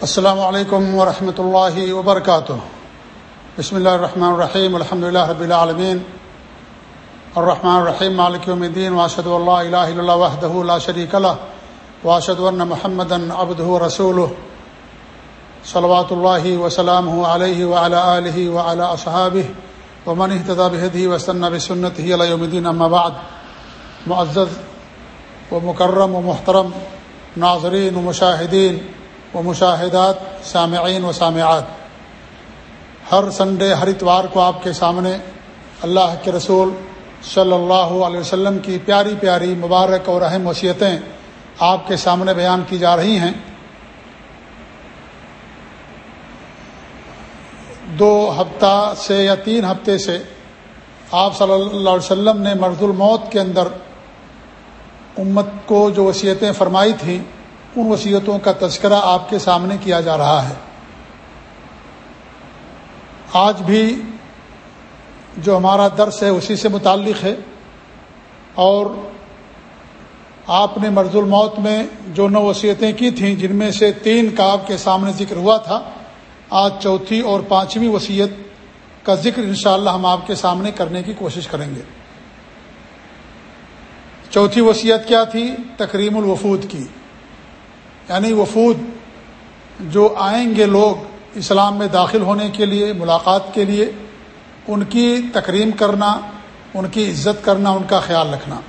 السلام علیکم ورحمۃ اللہ وبرکاتہ۔ بسم اللہ الرحمن الرحیم الحمد لله رب العالمین۔ الرحمن الرحیم، مالک یوم الدین واشهد ان لا اله الا الله وحده لا شريك له واشهد ان محمدا عبده ورسوله صلوات الله وسلامه عليه وعلى اله وعلى اصحابه ومن اهتدى بهديه واستنى بسنته الى يوم الدين اما بعد۔ معزز ومكرم ومحترم ناظرین و مشاہدین۔ و مشاہدات سامعین و سامعات۔ ہر سنڈے، ہر اتوار کو آپ کے سامنے اللہ کے رسول صلی اللہ علیہ وسلم کی پیاری پیاری مبارک اور اہم وصیتیں آپ کے سامنے بیان کی جا رہی ہیں۔ دو ہفتہ سے یا تین ہفتے سے آپ صلی اللہ علیہ وسلم نے مرد الموت کے اندر امت کو جو وصیتیں فرمائی تھیں ان وصیتوں کا تذکرہ آپ کے سامنے کیا جا رہا ہے۔ آج بھی جو ہمارا درس ہے اسی سے متعلق ہے اور آپ نے مرض الموت میں جو نو وصیتیں کی تھیں، جن میں سے تین کا آپ کے سامنے ذکر ہوا تھا۔ آج چوتھی اور پانچویں وصیت کا ذکر انشاءاللہ ہم آپ کے سامنے کرنے کی کوشش کریں گے۔ چوتھی وصیت کیا تھی؟ تکریم الوفود کی۔ یعنی وفود جو آئیں گے لوگ اسلام میں داخل ہونے کے لیے، ملاقات کے لیے، ان کی تکریم کرنا، ان کی عزت کرنا، ان کا خیال رکھنا۔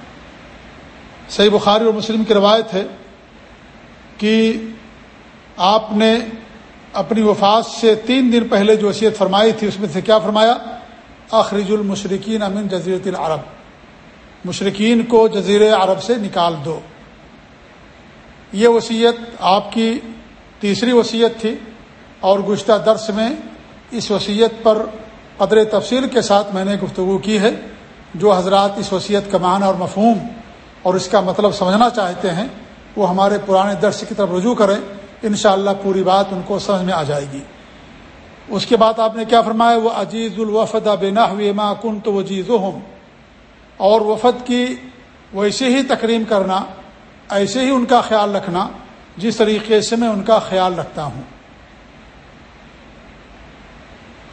صحیح بخاری اور مسلم کی روایت ہے کہ آپ نے اپنی وفات سے تین دن پہلے جو وصیت فرمائی تھی، اس میں سے کیا فرمایا؟ اخرج المشرقین امین جزیرت العرب۔ مشرقین کو جزیر عرب سے نکال دو۔ یہ وصیت آپ کی تیسری وصیت تھی اور گزشتہ درس میں اس وصیت پر قدر تفصیل کے ساتھ میں نے گفتگو کی ہے جو حضرات اس وصیت کا معنی اور مفہوم اور اس کا مطلب سمجھنا چاہتے ہیں وہ ہمارے پرانے درس کی طرف رجوع کریں، انشاءاللہ پوری بات ان کو سمجھ میں آ جائے گی۔ اس کے بعد آپ نے کیا فرمایا؟ وہ عزیز الوفد بنا ہوئے ماں کن تو وہ اور وفد کی ویسے ہی تکریم کرنا ایسے ہی ان کا خیال رکھنا جس طریقے سے میں ان کا خیال رکھتا ہوں۔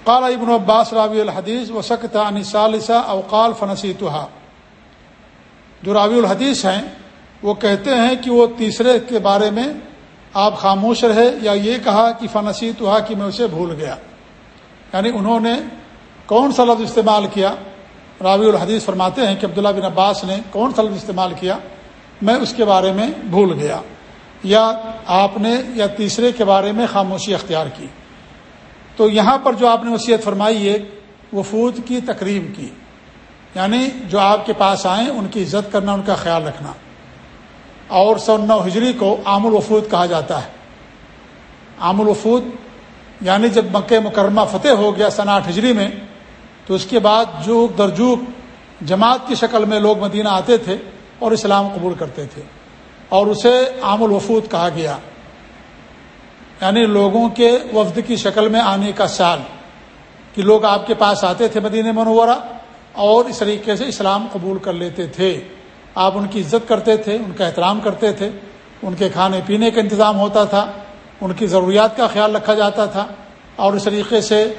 قال ابن عباس راوی الحدیث و سکتا انصالثہ اوقال فنسی توحا جو راوی الحدیث ہیں، وہ کہتے ہیں کہ وہ تیسرے کے بارے میں آپ خاموش رہے یا یہ کہا کہ فنسی توحا کہ میں اسے بھول گیا۔ یعنی انہوں نے کون سا لفظ استعمال کیا؟ راوی الحدیث فرماتے ہیں کہ عبداللہ بن عباس نے کون سا لفظ استعمال کیا؟ میں اس کے بارے میں بھول گیا یا آپ نے یا تیسرے کے بارے میں خاموشی اختیار کی۔ تو یہاں پر جو آپ نے وصیت فرمائی ہے، وفود کی تقریب کی۔ یعنی جو آپ کے پاس آئیں، ان کی عزت کرنا، ان کا خیال رکھنا۔ اور سو نو ہجری کو عام الوفود کہا جاتا ہے۔ عام الوفود یعنی جب مکہ مکرمہ فتح ہو گیا سن آٹھ ہجری میں، تو اس کے بعد جوک درجوک جماعت کی شکل میں لوگ مدینہ آتے تھے۔ اور اسلام قبول کرتے تھے اور اسے عام الوفود کہا گیا۔ یعنی لوگوں کے وفد کی شکل میں آنے کا سال کہ لوگ آپ کے پاس آتے تھے مدینہ منورہ اور اس طریقے سے اسلام قبول کر لیتے تھے۔ آپ ان کی عزت کرتے تھے، ان کا احترام کرتے تھے، ان کے کھانے پینے کا انتظام ہوتا تھا، ان کی ضروریات کا خیال رکھا جاتا تھا اور اس طریقے سے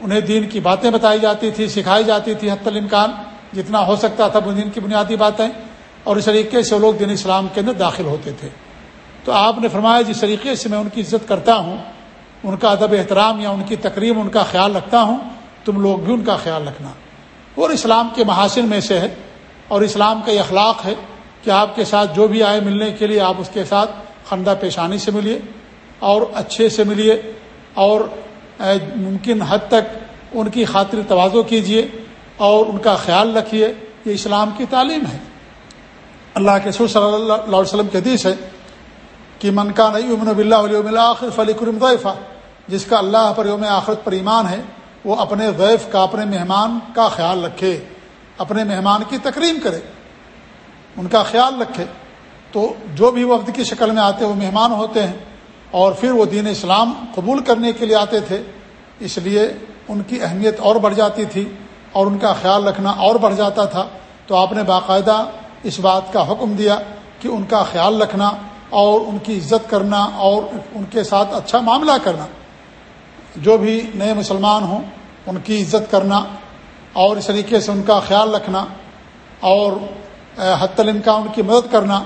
انہیں دین کی باتیں بتائی جاتی تھی سکھائی جاتی تھی حت الامکان، جتنا ہو سکتا تھا دین کی بنیادی باتیں۔ اور اس طریقے سے وہ لوگ دین اسلام کے اندر داخل ہوتے تھے۔ تو آپ نے فرمایا، جس طریقے سے میں ان کی عزت کرتا ہوں، ان کا ادب احترام یا ان کی تقریب ان کا خیال رکھتا ہوں، تم لوگ بھی ان کا خیال رکھنا۔ اور اسلام کے محاسن میں سے ہے اور اسلام کا یہ اخلاق ہے کہ آپ کے ساتھ جو بھی آئے ملنے کے لیے، آپ اس کے ساتھ خندہ پیشانی سے ملیے اور اچھے سے ملیے اور ممکن حد تک ان کی خاطر توازو کیجیے اور ان کا خیال رکھیے۔ یہ اسلام کی تعلیم ہے۔ اللہ کے سور صلی اللہ علیہ وسلم کے حدیث ہے کہ من کا نئی امن بلّہ علیہ آخر فلی کرم غیفہ جس کا اللہ پر یوم آخرت پر ایمان ہے، وہ اپنے غیف کا، اپنے مہمان کا خیال رکھے، اپنے مہمان کی تقریم کرے، ان کا خیال رکھے۔ تو جو بھی وقت کی شکل میں آتے وہ مہمان ہوتے ہیں، اور پھر وہ دین اسلام قبول کرنے کے لیے آتے تھے۔ اس لیے ان کی اہمیت اور بڑھ جاتی تھی، اور ان کا خیال رکھنا اور بڑھ جاتا تھا۔ تو آپ نے باقاعدہ اس بات کا حکم دیا کہ ان کا خیال رکھنا اور ان کی عزت کرنا اور ان کے ساتھ اچھا معاملہ کرنا۔ جو بھی نئے مسلمان ہوں، ان کی عزت کرنا اور اس طریقے سے ان کا خیال رکھنا اور حت الامکان ان کی مدد کرنا،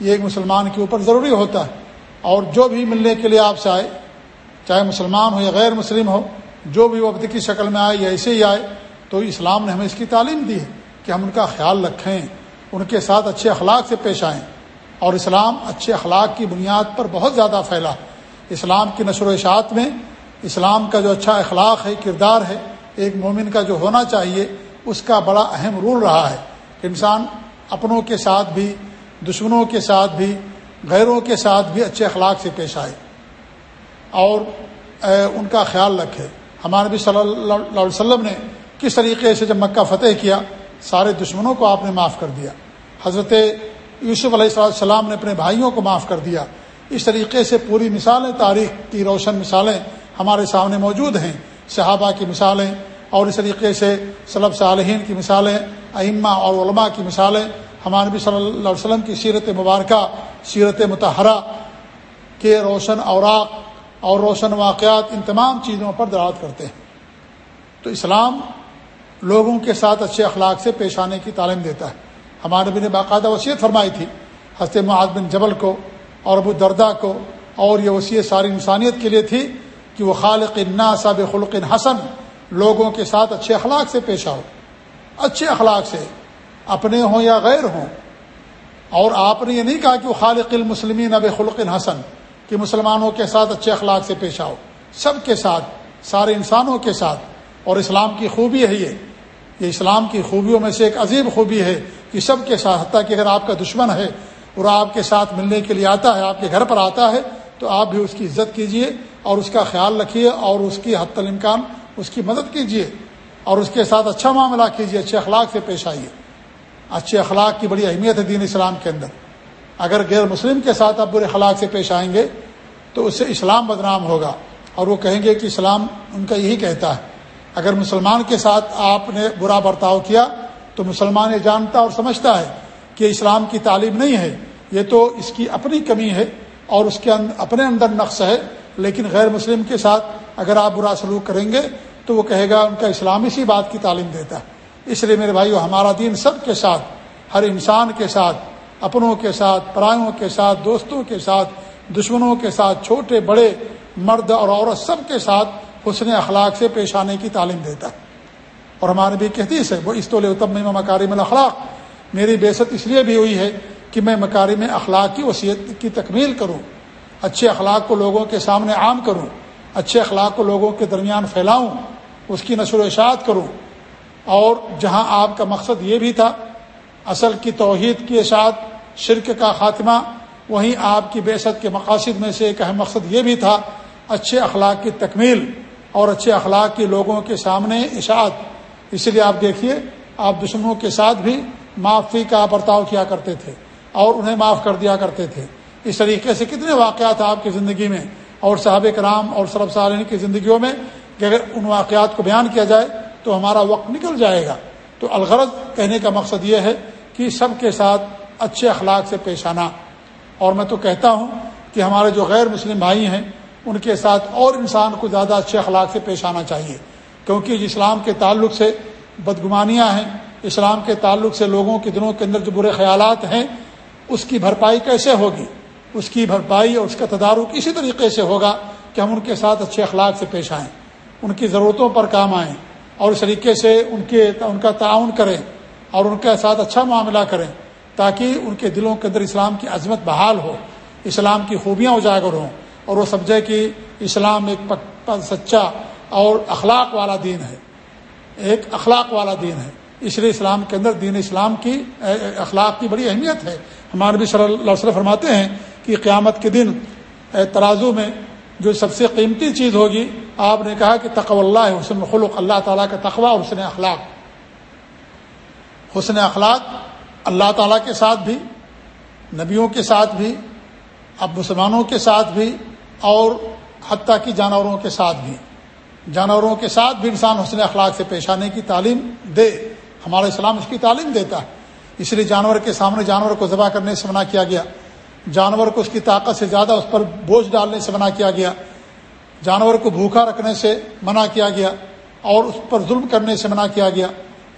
یہ ایک مسلمان کے اوپر ضروری ہوتا ہے۔ اور جو بھی ملنے کے لیے آپ سے آئے، چاہے مسلمان ہو یا غیر مسلم ہو، جو بھی وقت کی شکل میں آئے یا ایسے ہی آئے، تو اسلام نے ہمیں اس کی تعلیم دی ہے کہ ہم ان کا خیال رکھیں۔ ان کے ساتھ اچھے اخلاق سے پیش آئیں۔ اور اسلام اچھے اخلاق کی بنیاد پر بہت زیادہ پھیلا۔ اسلام کی نشر و اشاعت میں اسلام کا جو اچھا اخلاق ہے، کردار ہے، ایک مومن کا جو ہونا چاہیے، اس کا بڑا اہم رول رہا ہے۔ کہ انسان اپنوں کے ساتھ بھی، دشمنوں کے ساتھ بھی، غیروں کے ساتھ بھی اچھے اخلاق سے پیش آئے۔ اور ان کا خیال رکھے۔ ہمارے نبی صلی اللہ علیہ وسلم نے کس طریقے سے جب مکہ فتح کیا سارے دشمنوں کو آپ نے معاف کر دیا۔ حضرت یوسف علیہ السلام نے اپنے بھائیوں کو معاف کر دیا۔ اس طریقے سے پوری مثالیں، تاریخ کی روشن مثالیں ہمارے سامنے موجود ہیں۔ صحابہ کی مثالیں اور اس طریقے سے صلب صالحین کی مثالیں، ائمہ اور علماء کی مثالیں۔ ہمارے نبی صلی اللہ علیہ وسلم کی سیرت مبارکہ، سیرت متحرہ کے روشن اوراق اور روشن واقعات ان تمام چیزوں پر دراد کرتے ہیں۔ تو اسلام لوگوں کے ساتھ اچھے اخلاق سے پیش آنے کی تعلیم دیتا ہے۔ ہمارے نبی نے باقاعدہ وصیت فرمائی تھی، حضرت معاذ بن جبل کو اور ابو دردا کو، اور یہ وصیت ساری انسانیت کے لیے تھی کہ وہ خالق صاب خلق حسن، لوگوں کے ساتھ اچھے اخلاق سے پیش آؤ۔ اچھے اخلاق سے اپنے ہوں یا غیر ہوں۔ اور آپ نے یہ نہیں کہا کہ وہ خالق المسلمین اب خلق حسن، کہ مسلمانوں کے ساتھ اچھے اخلاق سے پیش آؤ۔ سب کے ساتھ، سارے انسانوں کے ساتھ۔ اور اسلام کی خوبی ہے یہ یہ اسلام کی خوبیوں میں سے ایک عظیم خوبی ہے کہ سب کے ساتھ، حتیٰ کہ اگر آپ کا دشمن ہے اور آپ کے ساتھ ملنے کے لیے آتا ہے، آپ کے گھر پر آتا ہے، تو آپ بھی اس کی عزت کیجیے اور اس کا خیال رکھیے اور اس کی حت الامکان اس کی مدد کیجیے اور اس کے ساتھ اچھا معاملہ کیجیے اچھے اخلاق سے پیش آئیے۔ اچھے اخلاق کی بڑی اہمیت ہے دین اسلام کے اندر۔ اگر غیر مسلم کے ساتھ آپ برے اخلاق سے پیش آئیں گے، تو اس سے اسلام بدنام ہوگا اور وہ کہیں گے کہ اسلام ان کا یہی کہتا ہے۔ اگر مسلمان کے ساتھ آپ نے برا برتاؤ کیا تو مسلمان یہ جانتا اور سمجھتا ہے کہ اسلام کی تعلیم نہیں ہے۔ یہ تو اس کی اپنی کمی ہے اور اس کے اپنے اندر نقص ہے، لیکن غیر مسلم کے ساتھ اگر آپ برا سلوک کریں گے تو وہ کہے گا ان کا اسلام اسی بات کی تعلیم دیتا ہے۔ اس لیے میرے بھائیو، ہمارا دین سب کے ساتھ، ہر انسان کے ساتھ، اپنوں کے ساتھ، پرایوں کے ساتھ، دوستوں کے ساتھ، دشمنوں کے ساتھ، چھوٹے، بڑے، مرد اور عورت سب کے ساتھ حسن اخلاق سے پیش آنے کی تعلیم دیتا۔ ہے اور ہمارے بھی کہتی ہے وہ اس طول اتم مکارم الاخلاق۔ میری بےست اس لیے بھی ہوئی ہے کہ میں مکارم اخلاق کی وصیت کی تکمیل کروں، اچھے اخلاق کو لوگوں کے سامنے عام کروں، اچھے اخلاق کو لوگوں کے درمیان پھیلاؤں، اس کی نشر و اشاعت کروں۔ اور جہاں آپ کا مقصد یہ بھی تھا، اصل کی توحید کی اشاعت، شرک کا خاتمہ، وہیں آپ کی بیست کے مقاصد میں سے ایک اہم مقصد یہ بھی تھا، اچھے اخلاق کی تکمیل۔ اور اچھے اخلاق کی لوگوں کے سامنے اشاعت۔ اس لیے آپ دیکھیے، آپ دشمنوں کے ساتھ بھی معافی کا برتاؤ کیا کرتے تھے اور انہیں معاف کر دیا کرتے تھے۔ اس طریقے سے کتنے واقعات آپ کی زندگی میں اور صحابہ کرام اور سرب سالین کی زندگیوں میں کہ اگر ان واقعات کو بیان کیا جائے تو ہمارا وقت نکل جائے گا۔ تو الغرض کہنے کا مقصد یہ ہے کہ سب کے ساتھ اچھے اخلاق سے پیش آنا۔ اور میں تو کہتا ہوں کہ ہمارے جو غیر مسلم بھائی ہیں ان کے ساتھ اور انسان کو زیادہ اچھے اخلاق سے پیش آنا چاہیے۔ کیونکہ اسلام کے تعلق سے بدگمانیاں ہیں، اسلام کے تعلق سے لوگوں کے دنوں کے اندر جو برے خیالات ہیں، اس کی بھرپائی کیسے ہوگی؟ اس کی بھرپائی اور اس کا تدارک اسی طریقے سے ہوگا کہ ہم ان کے ساتھ اچھے اخلاق سے پیش آئیں۔ ان کی ضرورتوں پر کام آئیں اور اس طریقے سے ان کے، ان کا تعاون کریں اور ان کے ساتھ اچھا معاملہ کریں تاکہ ان کے دلوں کے اندر اسلام کی عظمت بحال ہو، اسلام کی خوبیاں اجاگر ہوں۔ اور وہ سمجھے کہ اسلام ایک سچا اور اخلاق والا دین ہے۔ ایک اخلاق والا دین ہے۔ اس لیے اسلام کے اندر دین اسلام کی اخلاق کی بڑی اہمیت ہے۔ ہمارے بھی صلی اللہ علیہ وسلم فرماتے ہیں کہ قیامت کے دن ترازو میں جو سب سے قیمتی چیز ہوگی، آپ نے کہا کہ تقو اللہ، حسن خلق اللہ تعالیٰ کا تقوا اور حسن اخلاق۔ حسن اخلاق اللہ تعالیٰ کے ساتھ بھی، نبیوں کے ساتھ بھی، اب مسلمانوں کے ساتھ بھی اور حتیٰ کی جانوروں کے ساتھ بھی۔ جانوروں کے ساتھ بھی انسان حسن اخلاق سے پیش آنے کی تعلیم دے۔ ہمارا اسلام اس کی تعلیم دیتا ہے۔ اس لیے جانور کے سامنے جانور کو ذبح کرنے سے منع کیا گیا۔ جانور کو اس کی طاقت سے زیادہ اس پر بوجھ ڈالنے سے منع کیا گیا۔ جانور کو بھوکا رکھنے سے منع کیا گیا اور اس پر ظلم کرنے سے منع کیا گیا۔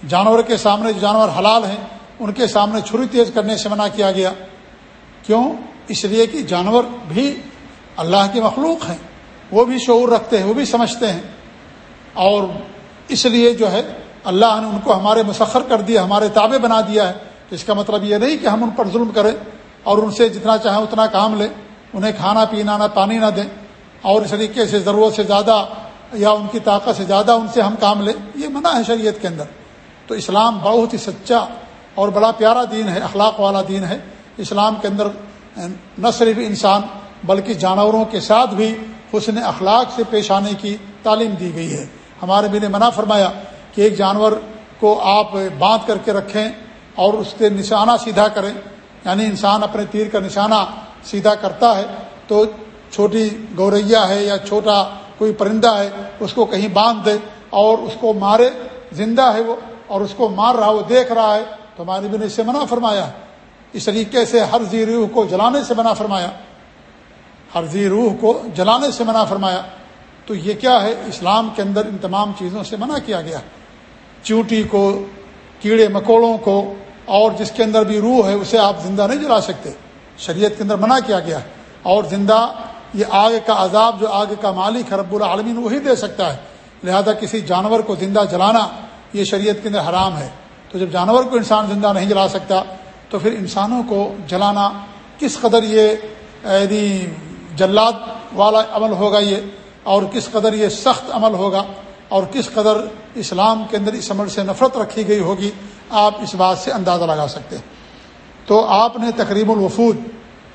جانور کے سامنے جو جانور حلال ہیں، ان کے سامنے چھری تیز کرنے سے منع کیا گیا۔ کیوں؟ اس لیے کہ جانور بھی اللہ کی مخلوق ہیں۔ وہ بھی شعور رکھتے ہیں، وہ بھی سمجھتے ہیں۔ اور اس لیے جو ہے، اللہ نے ان کو ہمارے مسخر کر دیا، ہمارے تابع بنا دیا ہے۔ تو اس کا مطلب یہ نہیں کہ ہم ان پر ظلم کریں اور ان سے جتنا چاہیں اتنا کام لیں، انہیں کھانا پینا نہ، پانی نہ دیں۔ اور اس طریقے سے ضرورت سے زیادہ یا ان کی طاقت سے زیادہ ان سے ہم کام لیں۔ یہ منع ہے شریعت کے اندر۔ تو اسلام بہت ہی سچا اور بڑا پیارا دین ہے، اخلاق والا دین ہے۔ اسلام کے اندر نہ صرف انسان بلکہ جانوروں کے ساتھ بھی حسن اخلاق سے پیش آنے کی تعلیم دی گئی ہے۔ ہمارے بھی نے منع فرمایا کہ ایک جانور کو آپ باندھ کر کے رکھیں اور اس کے نشانہ سیدھا کریں۔ یعنی انسان اپنے تیر کا نشانہ سیدھا کرتا ہے تو چھوٹی گوریا ہے یا چھوٹا کوئی پرندہ ہے، اس کو کہیں باندھ دے اور اس کو مارے، زندہ ہے وہ اور اس کو مار رہا وہ دیکھ رہا ہے۔ تو ہماری بھی نے اس سے منع فرمایا۔ اس طریقے سے ہر زی روح کو جلانے سے منع فرمایا۔ ہر زی روح کو جلانے سے منع فرمایا۔ تو یہ کیا ہے؟ اسلام کے اندر ان تمام چیزوں سے منع کیا گیا۔ چونٹی کو، کیڑے مکوڑوں کو، اور جس کے اندر بھی روح ہے، اسے آپ زندہ نہیں جلا سکتے۔ شریعت کے اندر منع کیا گیا۔ ہے اور زندہ، یہ آگ کا عذاب جو آگ کا مالک ہے رب العالمین، وہی دے سکتا ہے۔ لہذا کسی جانور کو زندہ جلانا، یہ شریعت کے اندر حرام ہے۔ تو جب جانور کو انسان زندہ نہیں جلا سکتا، تو پھر انسانوں کو جلانا کس قدر یہ یعنی جلاد والا عمل ہوگا یہ، اور کس قدر یہ سخت عمل ہوگا، اور کس قدر اسلام کے اندر اس عمل سے نفرت رکھی گئی ہوگی، آپ اس بات سے اندازہ لگا سکتے ہیں۔ تو آپ نے تقریب الوفود،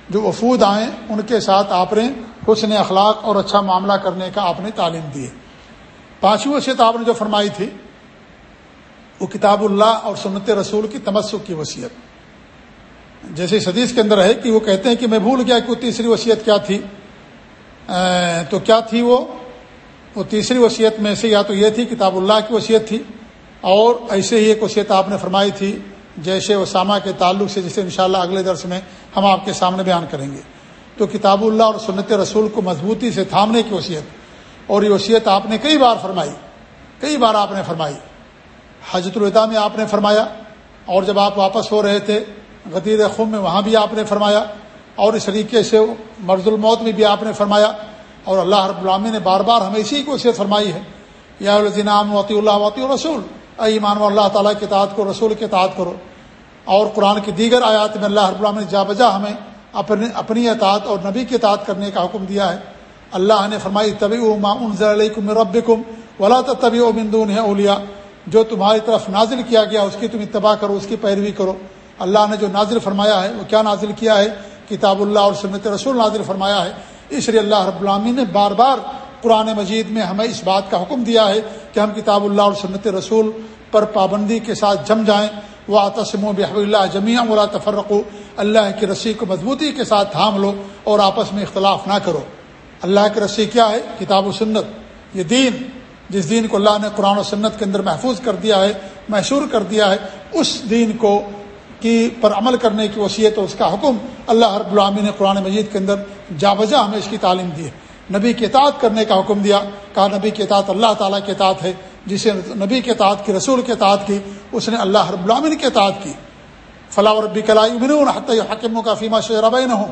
جو وفود آئیں ان کے ساتھ آپ نے حسن اخلاق اور اچھا معاملہ کرنے کا آپ نے تعلیم دی۔ پانچویں وصیت آپ نے جو فرمائی تھی، وہ کتاب اللہ اور سنت رسول کی تمسک کی وصیت۔ جیسے حدیث کے اندر ہے کہ وہ کہتے ہیں کہ میں بھول گیا کہ وہ تیسری وصیت کیا تھی۔ تو کیا تھی وہ؟ وہ تیسری وصیت میں سے یا تو یہ تھی کتاب اللہ کی وصیت تھی، اور ایسے ہی ایک وصیت آپ نے فرمائی تھی جیسے اسامہ کے تعلق سے، جسے انشاءاللہ اگلے درس میں ہم آپ کے سامنے بیان کریں گے۔ تو کتاب اللہ اور سنت رسول کو مضبوطی سے تھامنے کی وصیت، اور یہ وصیت آپ نے کئی بار فرمائی، کئی بار آپ نے فرمائی۔ حجت الوداع میں آپ نے فرمایا، اور جب آپ واپس ہو رہے تھے غدیر خم میں وہاں بھی آپ نے فرمایا اور اس طریقے سے مرض الموت میں بھی آپ نے فرمایا اور اللہ رب العامی نے بار بار ہمیں اسی کو وصیت فرمائی ہے یا الزینام وطی اللہ وطی رسول اے ایمان و اللہ تعالیٰ کے تعداد کو رسول کے تعداد کرو۔ اور قرآن کی دیگر آیات میں اللہ رب العامی نے جا بجا ہمیں اپنے اپنی اطاعت اور نبی کے اطاعت کرنے کا حکم دیا ہے۔ اللہ نے فرمائی طبی ما انزل علیکم رب کم ولا طبی و بندون ہے اولیا جو تمہاری طرف نازل کیا گیا اس کی تم اتباع کرو، اس کی پیروی کرو۔ اللہ نے جو نازل فرمایا ہے، وہ کیا نازل کیا ہے؟ کتاب اللہ اور سنت رسول نازل فرمایا ہے۔ اس لیے اللہ رب العامی نے بار بار قرآن مجید میں ہمیں اس بات کا حکم دیا ہے کہ ہم کتاب اللہ اور سنت رسول پر پابندی کے ساتھ جم جائیں۔ وہ آتسم و بحب اللہ جمیع ولا تفرق اللہ کی رسی کو مضبوطی کے ساتھ تھام لو اور آپس میں اختلاف نہ کرو۔ اللہ کی رسی کیا ہے؟ کتاب و سنت۔ یہ دین، جس دین کو اللہ نے قرآن و سنت کے اندر محفوظ کر دیا ہے، محشور کر دیا ہے، اس دین کو کی پر عمل کرنے کی وصیت اور اس کا حکم اللہ رب العامی نے قرآن مجید کے اندر جا بجا ہمیں اس کی تعلیم دی ہے۔ نبی کے اطاعت کرنے کا حکم دیا، کہا نبی کے اطاعت اللہ تعالیٰ کے اطاعت ہے، جسے نبی کے اطاعت کی، رسول کے اطاعت کی، اس نے اللہ رب العامن کے اطاعت کی۔ فلاح و ربی کلائی حکموں کا فیمہ شراب نہ ہو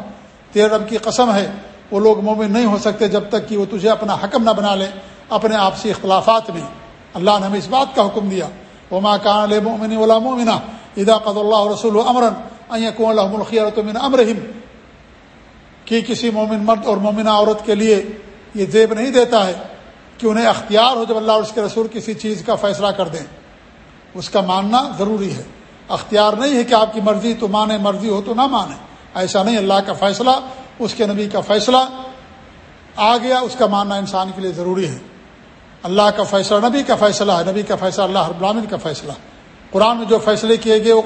تیرے رب کی قسم ہے، وہ لوگ مومن نہیں ہو سکتے جب تک کہ وہ تجھے اپنا حکم نہ بنا لیں اپنے آپسی اختلافات میں۔ اللہ نے ہمیں اس بات کا حکم دیا۔ وہ ماں کان لے مومن ولا مومنا ادا قد اللہ رسول امرن کو اللہ ملخیرت من امرحم کہ کسی مومن مرد اور مومنہ عورت کے لیے یہ زیب نہیں دیتا ہے کہ انہیں اختیار ہو جب اللہ اور اس کے رسول کسی چیز کا فیصلہ کر دیں۔ اس کا ماننا ضروری ہے۔ اختیار نہیں ہے کہ آپ کی مرضی تو مانے، مرضی ہو تو نہ مانے۔ ایسا نہیں، اللہ کا فیصلہ، اس کے نبی کا فیصلہ آ گیا، اس کا ماننا انسان کے لیے ضروری ہے۔ اللہ کا فیصلہ نبی کا فیصلہ ہے، نبی کا فیصلہ اللہ ابرامن کا فیصلہ۔ قرآن میں جو فیصلے کیے گئے وہ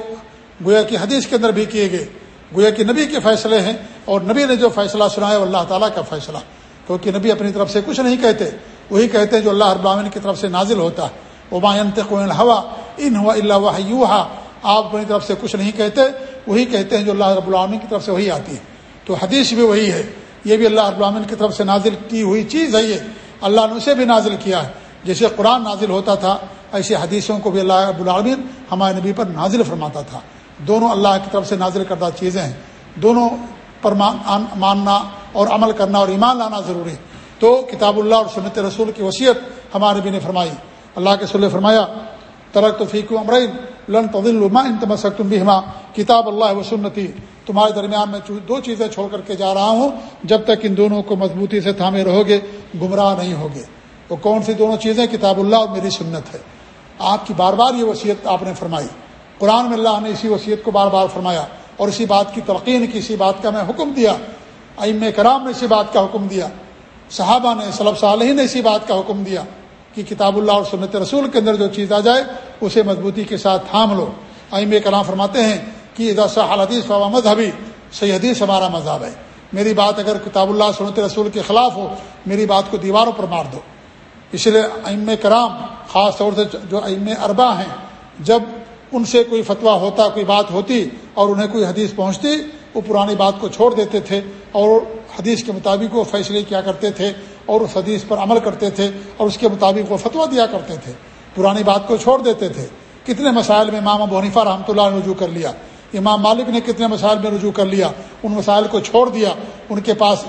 گویا کی حدیث کے اندر بھی کیے گئے۔ گویا کہ نبی کے فیصلے ہیں اور نبی نے جو فیصلہ سنا ہے وہ اللہ تعالیٰ کا فیصلہ۔ کیونکہ نبی اپنی طرف سے کچھ نہیں کہتے، وہی کہتے ہیں جو اللہ ابامن کی طرف سے نازل ہوتا۔ ہے وہ ہوا ان ہوا اللہ آپ اپنی طرف سے کچھ نہیں کہتے، وہی کہتے ہیں جو اللہ رب العامن کی طرف سے وہی آتی ہے۔ تو حدیث بھی وہی ہے۔ یہ بھی اللہ ابراہین کی طرف سے نازل کی ہوئی چیز ہے یہ۔ اللہ نے اسے بھی نازل کیا ہے۔ جیسے قرآن نازل ہوتا تھا ایسی حدیثوں کو بھی اللہ اب العالمین ہمارے نبی پر نازل فرماتا تھا۔ دونوں اللہ کی طرف سے نازل کردہ چیزیں ہیں۔ دونوں پر ماننا اور عمل کرنا اور ایمان لانا ضروری۔ تو کتاب اللہ اور سنت رسول کی وصیت ہمارے بھی نے فرمائی۔ اللہ کے سلے فرمایا ترک تو فیق امرین لن تدلما ان تمسک تم بھی کتاب اللہ و سنتی، تمہارے درمیان میں دو چیزیں چھوڑ کر کے جا رہا ہوں۔ جب تک ان دونوں کو مضبوطی سے تھامے رہو گے، گمراہ نہیں ہوگے۔ وہ کون سی دونوں چیزیں؟ کتاب اللہ اور میری سنت ہے۔ آپ کی بار بار یہ وصیت آپ نے فرمائی۔ قرآن میں اللہ نے اسی وصیت کو بار بار فرمایا اور اسی بات کی تلقین کی، اسی بات کا میں حکم دیا۔ ام کرام نے اسی بات کا حکم دیا۔ صحابہ نے صلب صالح نے اسی بات کا حکم دیا کہ کتاب اللہ اور سنت رسول کے اندر جو چیز آ جائے، اسے مضبوطی کے ساتھ تھام لو۔ ام کلام فرماتے ہیں کہ ادا صح حدیث فوا مذہبی، صحیح حدیث ہمارا مذہب ہے۔ میری بات اگر کتاب اللہ سنت رسول کے خلاف ہو، میری بات کو دیواروں پر مار دو۔ اس لیے ام کرام خاص طور سے جو ام اربا ہیں، جب ان سے کوئی فتویٰ ہوتا، کوئی بات ہوتی اور انہیں کوئی حدیث پہنچتی، وہ پرانی بات کو چھوڑ دیتے تھے اور حدیث کے مطابق وہ فیصلے کیا کرتے تھے اور اس حدیث پر عمل کرتے تھے اور اس کے مطابق وہ فتویٰ دیا کرتے تھے۔ پرانی بات کو چھوڑ دیتے تھے۔ کتنے مسائل میں امام ابو حنیفہ رحمۃ اللہ نے رجوع کر لیا۔ امام مالک نے کتنے مسائل میں رجوع کر لیا۔ ان مسائل کو چھوڑ دیا۔ ان کے پاس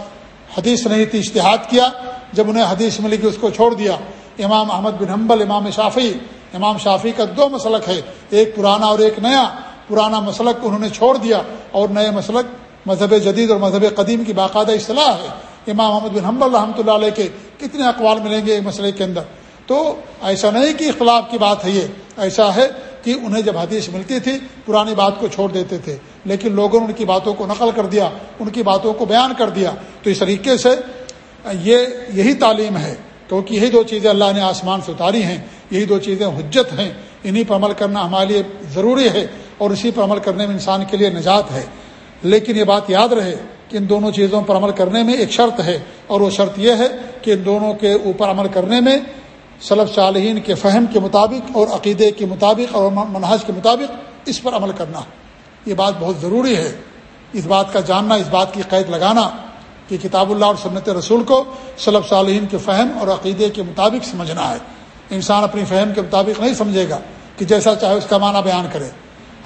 حدیث نہیں تھی اشتہاد کیا، جب انہیں حدیث ملی کہ اس کو چھوڑ دیا۔ امام احمد بن حنبل، امام شافی امام شافی کا دو مسلک ہے، ایک پرانا اور ایک نیا۔ پرانا مسلک انہوں نے چھوڑ دیا اور نئے مسلک مذہب جدید اور مذہب قدیم کی باقاعدہ اصطلاح ہے۔ امام محمد بن حنبل رحمۃ اللہ علیہ کے کتنے اقوال ملیں گے مسئلے کے اندر؟ تو ایسا نہیں کہ اختلاف کی بات ہے یہ، ایسا ہے کہ انہیں جب حدیث ملتی تھی، پرانی بات کو چھوڑ دیتے تھے، لیکن لوگوں نے ان کی باتوں کو نقل کر دیا، ان کی باتوں کو بیان کر دیا۔ تو اس طریقے سے یہ یہی تعلیم ہے۔ کیونکہ یہی دو چیزیں اللہ نے آسمان سے اتاری ہیں، یہی دو چیزیں حجت ہیں۔ انہیں پر عمل کرنا ہمارے لیے ضروری ہے اور اسی پر عمل کرنے میں انسان کے لیے نجات ہے۔ لیکن یہ بات یاد رہے کہ ان دونوں چیزوں پر عمل کرنے میں ایک شرط ہے، اور وہ شرط یہ ہے کہ ان دونوں کے اوپر عمل کرنے میں صلب صالحین کے فہم کے مطابق اور عقیدے کے مطابق اور منحص کے مطابق اس پر عمل کرنا یہ بات بہت ضروری ہے۔ اس بات کا جاننا، اس بات کی قید لگانا کہ کتاب اللہ اور سنت رسول کو صلب صالحین کے فہم اور عقیدے کے مطابق سمجھنا ہے۔ انسان اپنی فہم کے مطابق نہیں سمجھے گا کہ جیسا چاہے اس کا معنی بیان کرے۔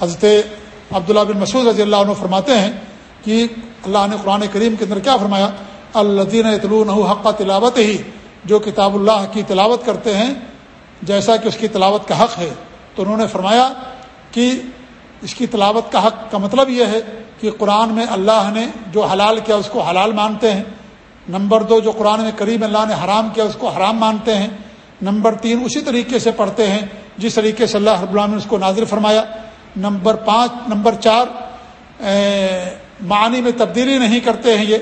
حضرت عبداللہ بن مسعود رضی اللہ عنہ فرماتے ہیں کہ اللہ نے قرآن کریم کے اندر کیا فرمایا؟ الدین اطلون حق تلاوت ہی جو کتاب اللہ کی تلاوت کرتے ہیں، جیسا کہ اس کی تلاوت کا حق ہے۔ تو انہوں نے فرمایا کہ اس کی تلاوت کا حق کا مطلب یہ ہے کہ قرآن میں اللہ نے جو حلال کیا اس کو حلال مانتے ہیں۔ نمبر دو، جو قرآن میں کریم اللہ نے حرام کیا اس کو حرام مانتے ہیں۔ نمبر تین، اسی طریقے سے پڑھتے ہیں، جس طریقے سے اللہ رب نے اس کو نازل فرمایا۔ نمبر پانچ، نمبر چار معنی میں تبدیلی نہیں کرتے ہیں یہ۔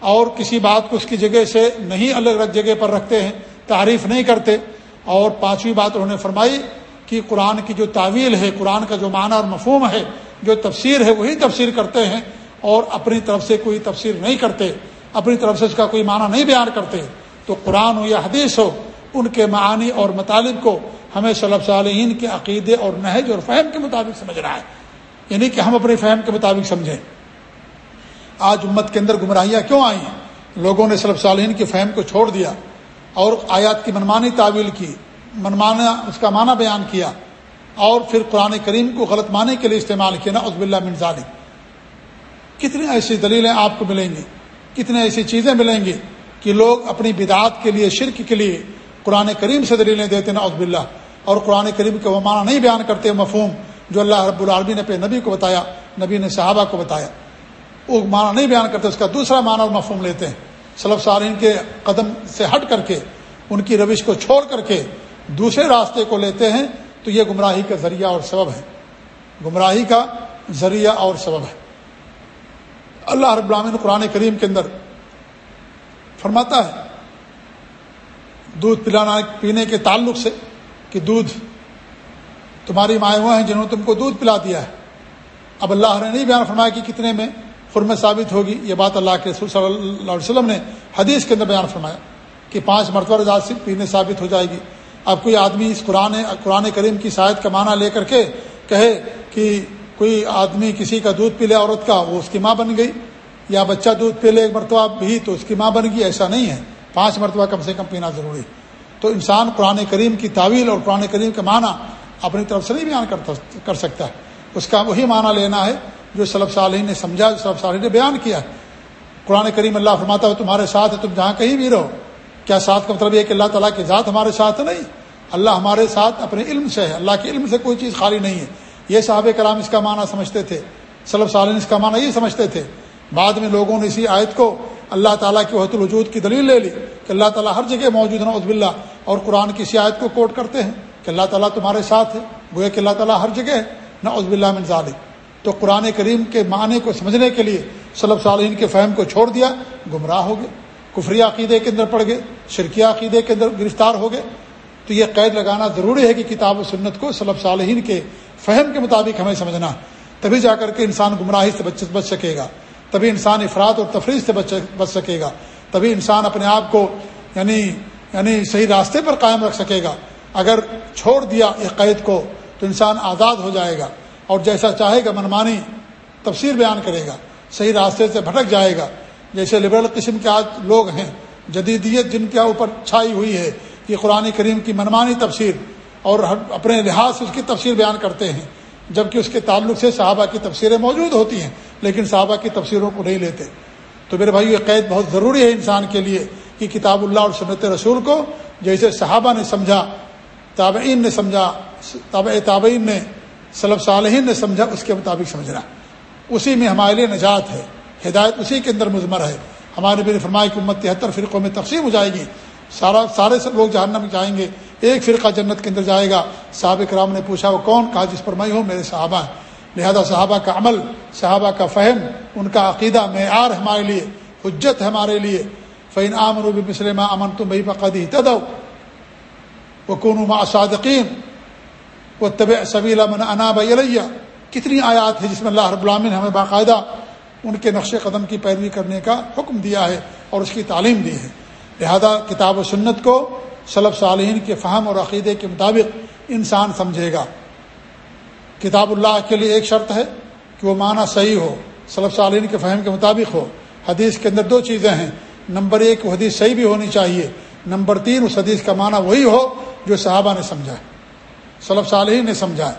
اور کسی بات کو اس کی جگہ سے نہیں الگ الگ جگہ پر رکھتے ہیں، تعریف نہیں کرتے۔ اور پانچویں بات انہوں نے فرمائی کہ قرآن کی جو تعویل ہے، قرآن کا جو معنی اور مفہوم ہے، جو تفسیر ہے، وہی تفسیر کرتے ہیں اور اپنی طرف سے کوئی تفسیر نہیں کرتے، اپنی طرف سے اس کا کوئی معنی نہیں بیان کرتے۔ تو قرآن ہو یا حدیث ہو، ان کے معانی اور مطالب کو ہمیں صلب صالحین کے عقیدے اور نہج اور فہم کے مطابق سمجھنا ہے۔ یعنی کہ ہم اپنے فہم کے مطابق سمجھیں۔ آج امت کے اندر گمراہیاں کیوں آئی ہیں؟ لوگوں نے صلب صالحین کے فہم کو چھوڑ دیا اور آیات کی منمانی تعویل کی، منمانا، اس کا معنی بیان کیا اور پھر قرآن کریم کو غلط معنی کے لیے استعمال کیا نا عزب اللہ منظالی کتنی ایسی دلیلیں آپ کو ملیں گی؟ کتنے ایسی چیزیں ملیں گی کہ لوگ اپنی بدعات کے لیے، شرک کے لیے قرآن کریم سے دلیلیں دیتے نا عزب اللہ اور قرآن کریم کا وہ معنی نہیں بیان کرتے مفہوم جو اللہ رب العالمی نے پہ نبی کو بتایا، نبی نے صحابہ کو بتایا۔ وہ معنی نہیں بیان کرتے، اس کا دوسرا معنی اور مفہوم لیتے ہیں۔ صلب سارین کے قدم سے ہٹ کر کے، ان کی روش کو چھوڑ کر کے دوسرے راستے کو لیتے ہیں، تو یہ گمراہی کا ذریعہ اور سبب ہے۔ گمراہی کا ذریعہ اور سبب ہے۔ اللہ رب العالمین قرآن کریم کے اندر فرماتا ہے، دودھ پلانا، پینے کے تعلق سے کہ دودھ، تمہاری مائیں ہیں جنہوں نے تم کو دودھ پلا دیا ہے۔ اب اللہ نے نہیں بیان فرمایا کہ کتنے میں حرمت ثابت ہوگی، یہ بات اللہ کے رسول صلی اللہ علیہ وسلم نے حدیث کے اندر بیان فرمایا کہ پانچ مرتبہ رضا سے پینے ثابت ہو جائے گی۔ اب کوئی آدمی اس قرآن قرآن کریم کی شاید کا معنی لے کر کے کہے کہ کوئی آدمی کسی کا دودھ پی لے عورت کا، وہ اس کی ماں بن گئی۔ یا بچہ دودھ پی لے ایک مرتبہ بھی تو اس کی ماں بن گئی، ایسا نہیں ہے۔ پانچ مرتبہ کم سے کم پینا ضروری۔ تو انسان قرآن کریم کی تعویل اور قرآن کریم کا معنی اپنی طرف سے نہیں بیان کر سکتا۔ ہے اس کا وہی معنی لینا ہے جو صلب صالحین نے سمجھا جو صلب صالح نے بیان کیا۔ قرآن کریم اللہ فرماتا ہے تمہارے ساتھ ہے، تم جہاں کہیں بھی رہو۔ کیا ساتھ کا مطلب یہ کہ اللہ تعالیٰ کی ذات ہمارے ساتھ نہیں؟ اللہ ہمارے ساتھ اپنے علم سے ہے۔ اللہ کے علم سے کوئی چیز خالی نہیں ہے۔ یہ صحابہ کرام اس کا معنی سمجھتے تھے۔ صلب صالح اس کا معنی یہ سمجھتے تھے۔ بعد میں لوگوں نے اسی آیت کو اللہ تعالیٰ کی وحت الوجود کی دلیل لے لی کہ اللہ تعالیٰ ہر جگہ موجود ہے عزب اللہ اور قرآن کی اسی آیت کو کوٹ کرتے ہیں کہ اللہ تعالیٰ تمہارے ساتھ ہے۔ گویا کہ اللہ تعالیٰ ہر جگہ ہے نہ عزب اللہ من ظالم تو قرآن کریم کے معنی کو سمجھنے کے لیے صلب صالحین کے فہم کو چھوڑ دیا، گمراہ ہو گئے۔ کفری عقیدے کے اندر پڑ گئے شرکی عقیدے کے اندر گرفتار ہو گئے۔ تو یہ قید لگانا ضروری ہے کہ کتاب و سنت کو صلب صالحین کے فہم کے مطابق ہمیں سمجھنا۔ تبھی جا کر کے انسان گمراہی سے بچ بچ سکے گا۔ تبھی انسان افراد اور تفریح سے بچ بچ سکے گا۔ تبھی انسان اپنے آپ کو یعنی یعنی صحیح راستے پر قائم رکھ سکے گا۔ اگر چھوڑ دیا یہ قید کو تو انسان آزاد ہو جائے گا۔ اور جیسا چاہے گا منمانی تفسیر بیان کرے گا، صحیح راستے سے بھٹک جائے گا۔ جیسے لبرل قسم کے آج لوگ ہیں، جدیدیت جن کے اوپر چھائی ہوئی ہے کہ قرآن کریم کی منمانی تفسیر اور اپنے لحاظ سے اس کی تفسیر بیان کرتے ہیں، جبکہ اس کے تعلق سے صحابہ کی تفسیریں موجود ہوتی ہیں، لیکن صحابہ کی تفسیروں کو نہیں لیتے۔ تو میرے بھائی یہ قید بہت ضروری ہے انسان کے لیے کہ کتاب اللہ اور سنت رسول کو جیسے صحابہ نے سمجھا، تابعین نے سمجھا، تابع تابعین نے صلب صالحین نے سمجھا، اس کے مطابق سمجھنا۔ اسی میں ہمارے لیے نجات ہے، ہدایت اسی کے اندر مضمر ہے۔ ہمارے بھی فرمایا کہ امت تہتر فرقوں میں تقسیم ہو جائے گی۔ سارا، سارے سب لوگ جہنم میں جائیں گے۔ ایک فرقہ جنت کے اندر جائے گا۔ صحابہ کرام نے پوچھا، وہ کون؟ کہا، جس پر میں ہوں، میرے صحابہ ہیں۔ لہذا صحابہ کا عمل، صحابہ کا فہم، ان کا عقیدہ معیار ہمارے لیے، حجت ہے ہمارے لیے۔ فعین عام روبی مسلم امن تم بھائی بقدی تدو وہ کون صادقین وہ طب صبی من اناب علیہ کتنی آیات ہے جس میں اللہ رب العالمین ہمیں باقاعدہ ان کے نقش قدم کی پیروی کرنے کا حکم دیا ہے اور اس کی تعلیم دی ہے۔ لہذا کتاب و سنت کو صلب صالحین کے فہم اور عقیدے کے مطابق انسان سمجھے گا۔ کتاب اللہ کے لیے ایک شرط ہے کہ وہ معنی صحیح ہو صلب صالحین کے فہم کے مطابق ہو۔ حدیث کے اندر دو چیزیں ہیں۔ نمبر ایک، وہ حدیث صحیح بھی ہونی چاہیے۔ نمبر تین، اس حدیث کا معنی وہی ہو جو صحابہ نے سمجھا ہے۔ صلب صالحین نے سمجھا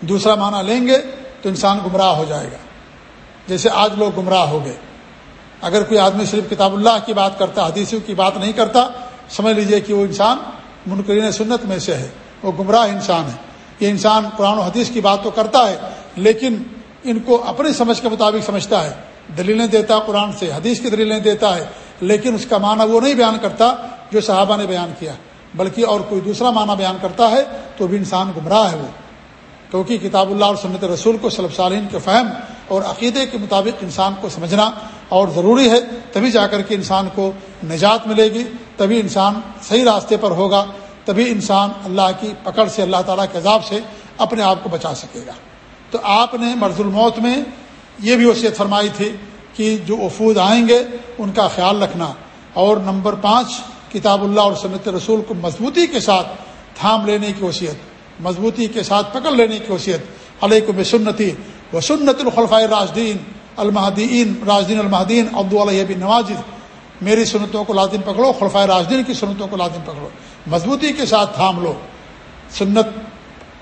دوسرا معنی لیں گے تو انسان گمراہ ہو جائے گا۔ جیسے آج لوگ گمراہ ہو گئے۔ اگر کوئی آدمی صرف کتاب اللہ کی بات کرتا، حدیثوں کی بات نہیں کرتا، سمجھ لیجیے کہ وہ انسان منکرین سنت میں سے ہے۔ وہ گمراہ انسان ہے۔ یہ انسان قرآن و حدیث کی بات تو کرتا ہے، لیکن ان کو اپنی سمجھ کے مطابق سمجھتا ہے۔ دلیلیں دیتا قرآن سے، حدیث کی دلیلیں دیتا ہے، لیکن اس کا معنی وہ نہیں بیان کرتا جو صحابہ نے بیان کیا۔ بلکہ اور کوئی دوسرا معنی بیان کرتا ہے تو بھی انسان گمراہ ہے وہ۔ کیونکہ کتاب اللہ اور سنت رسول کو صلب صالین کے فہم اور عقیدے کے مطابق انسان کو سمجھنا اور ضروری ہے، تبھی جا کر کے انسان کو نجات ملے گی، تبھی انسان صحیح راستے پر ہوگا، تبھی انسان اللہ کی پکڑ سے، اللہ تعالیٰ کے عذاب سے اپنے آپ کو بچا سکے گا۔ تو آپ نے مرض الموت میں یہ بھی وصیت فرمائی تھی کہ جو وفود آئیں گے، ان کا خیال رکھنا۔ اور نمبر پانچ کتاب اللہ اور سنت رسول کو مضبوطی کے ساتھ تھام لینے کی وصیت، مضبوطی کے ساتھ پکڑ لینے کی وصیت۔ علیہ کو سنتی و سنت الخلفۂ راجدین المحدین راجدین المحدین عبد علیہ بن نواز میری سنتوں کو لازم پکڑو خلفۂ راجدین کی سنتوں کو لازم پکڑو۔ مضبوطی کے ساتھ تھام لو۔ سنت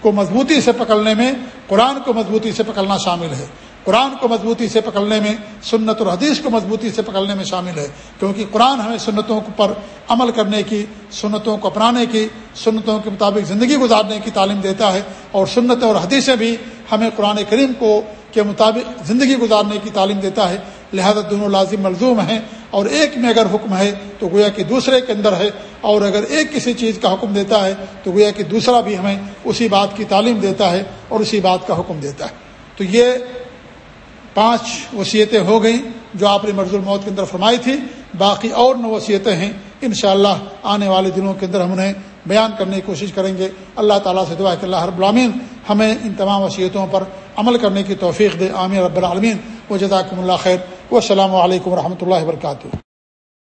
کو مضبوطی سے پکڑنے میں، قرآن کو مضبوطی سے پکڑنا شامل ہے۔ قرآن کو مضبوطی سے پکڑنے میں، سنت اور حدیث کو مضبوطی سے پکڑنے میں شامل ہے۔ کیونکہ قرآن ہمیں سنتوں پر عمل کرنے کی، سنتوں کو اپنانے کی، سنتوں کے مطابق زندگی گزارنے کی تعلیم دیتا ہے۔ اور سنت اور حدیثیں بھی ہمیں قرآن کریم کو کے مطابق زندگی گزارنے کی تعلیم دیتا ہے۔ لہذا دونوں لازم ملزوم ہیں۔ اور ایک میں اگر حکم ہے تو گویا کہ دوسرے کے اندر ہے۔ اور اگر ایک کسی چیز کا حکم دیتا ہے تو گویا کہ دوسرا بھی ہمیں اسی بات کی تعلیم دیتا ہے اور اسی بات کا حکم دیتا ہے۔ تو یہ پانچ وصیتیں ہو گئیں جو آپ نے مرض الموت کے اندر فرمائی تھی۔ باقی اور نو وصیتیں ہیں۔ انشاءاللہ آنے والے دنوں کے اندر ہم انہیں بیان کرنے کی کوشش کریں گے۔ اللہ تعالیٰ سے دعا کہ اللہ رب العالمین ہمیں ان تمام وصیتوں پر عمل کرنے کی توفیق دے۔ عامر رب العالمین۔ و جزاکم اللہ خیر۔ و السلام علیکم و رحمۃ اللہ وبرکاتہ۔